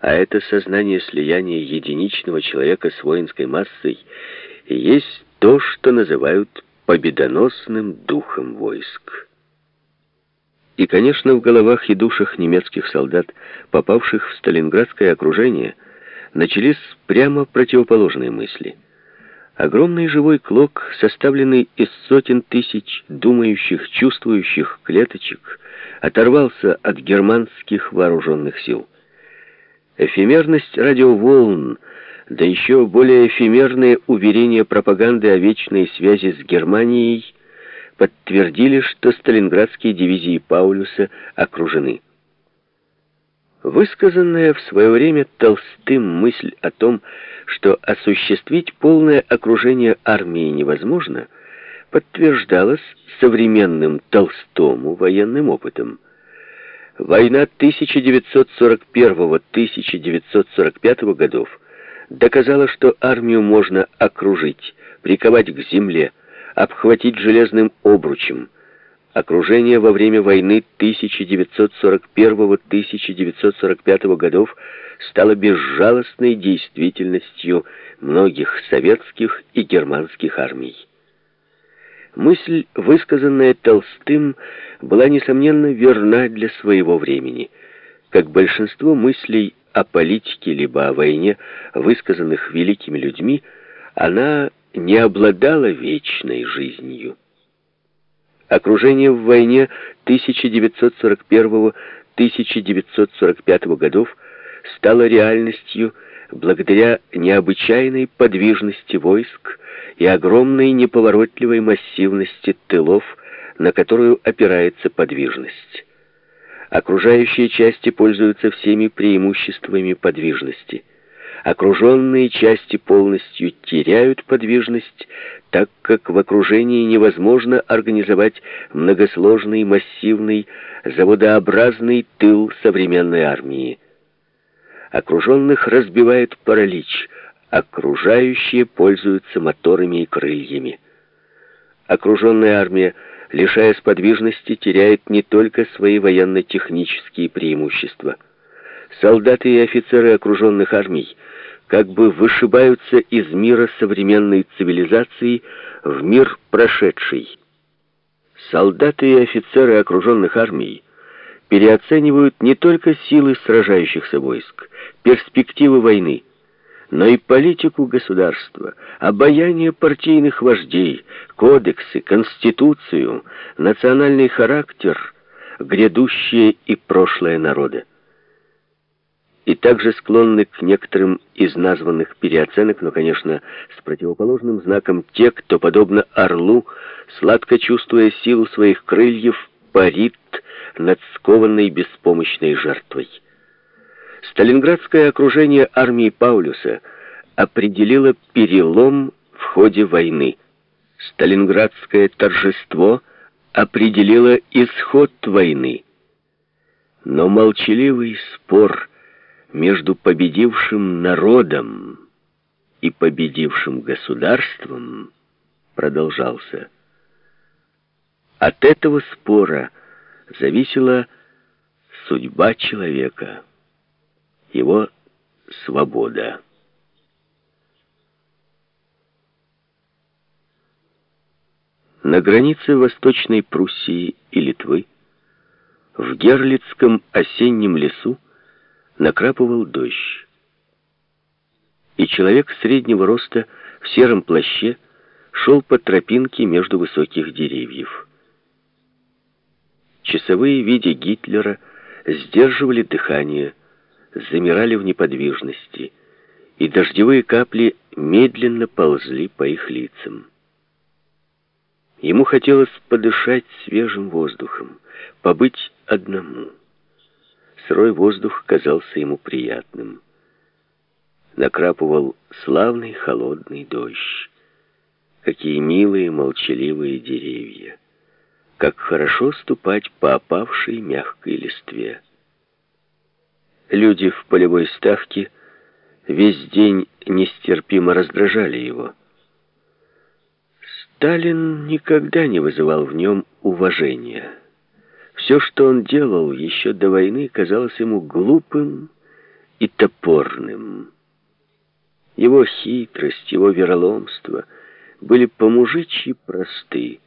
А это сознание слияния единичного человека с воинской массой есть то, что называют победоносным духом войск. И, конечно, в головах и душах немецких солдат, попавших в сталинградское окружение, начались прямо противоположные мысли. Огромный живой клок, составленный из сотен тысяч думающих, чувствующих клеточек, оторвался от германских вооруженных сил. Эфемерность радиоволн, да еще более эфемерные уверения пропаганды о вечной связи с Германией подтвердили, что сталинградские дивизии Паулюса окружены. Высказанная в свое время Толстым мысль о том, что осуществить полное окружение армии невозможно, подтверждалась современным Толстому военным опытом. Война 1941-1945 годов доказала, что армию можно окружить, приковать к земле, обхватить железным обручем. Окружение во время войны 1941-1945 годов стало безжалостной действительностью многих советских и германских армий. Мысль, высказанная Толстым, была, несомненно, верна для своего времени. Как большинство мыслей о политике либо о войне, высказанных великими людьми, она не обладала вечной жизнью. Окружение в войне 1941-1945 годов стало реальностью благодаря необычайной подвижности войск и огромной неповоротливой массивности тылов, на которую опирается подвижность. Окружающие части пользуются всеми преимуществами подвижности. Окруженные части полностью теряют подвижность, так как в окружении невозможно организовать многосложный, массивный, заводообразный тыл современной армии. Окруженных разбивает паралич, окружающие пользуются моторами и крыльями. Окруженная армия, лишаясь подвижности, теряет не только свои военно-технические преимущества. Солдаты и офицеры окруженных армий как бы вышибаются из мира современной цивилизации в мир прошедший. Солдаты и офицеры окруженных армий переоценивают не только силы сражающихся войск, перспективы войны, но и политику государства, обаяние партийных вождей, кодексы, конституцию, национальный характер, грядущее и прошлое народа. И также склонны к некоторым из названных переоценок, но, конечно, с противоположным знаком те, кто, подобно орлу, сладко чувствуя силу своих крыльев, парит над скованной беспомощной жертвой. Сталинградское окружение армии Паулюса определило перелом в ходе войны. Сталинградское торжество определило исход войны. Но молчаливый спор между победившим народом и победившим государством продолжался. От этого спора зависела судьба человека его свобода. На границе Восточной Пруссии и Литвы, в Герлицком осеннем лесу, накрапывал дождь. И человек среднего роста в сером плаще шел по тропинке между высоких деревьев. Часовые, видя Гитлера, сдерживали дыхание, замирали в неподвижности, и дождевые капли медленно ползли по их лицам. Ему хотелось подышать свежим воздухом, побыть одному. Сырой воздух казался ему приятным. Накрапывал славный холодный дождь. Какие милые молчаливые деревья. Как хорошо ступать по опавшей мягкой листве. Люди в полевой ставке весь день нестерпимо раздражали его. Сталин никогда не вызывал в нем уважения. Все, что он делал еще до войны, казалось ему глупым и топорным. Его хитрость, его вероломство были по-мужичьи просты,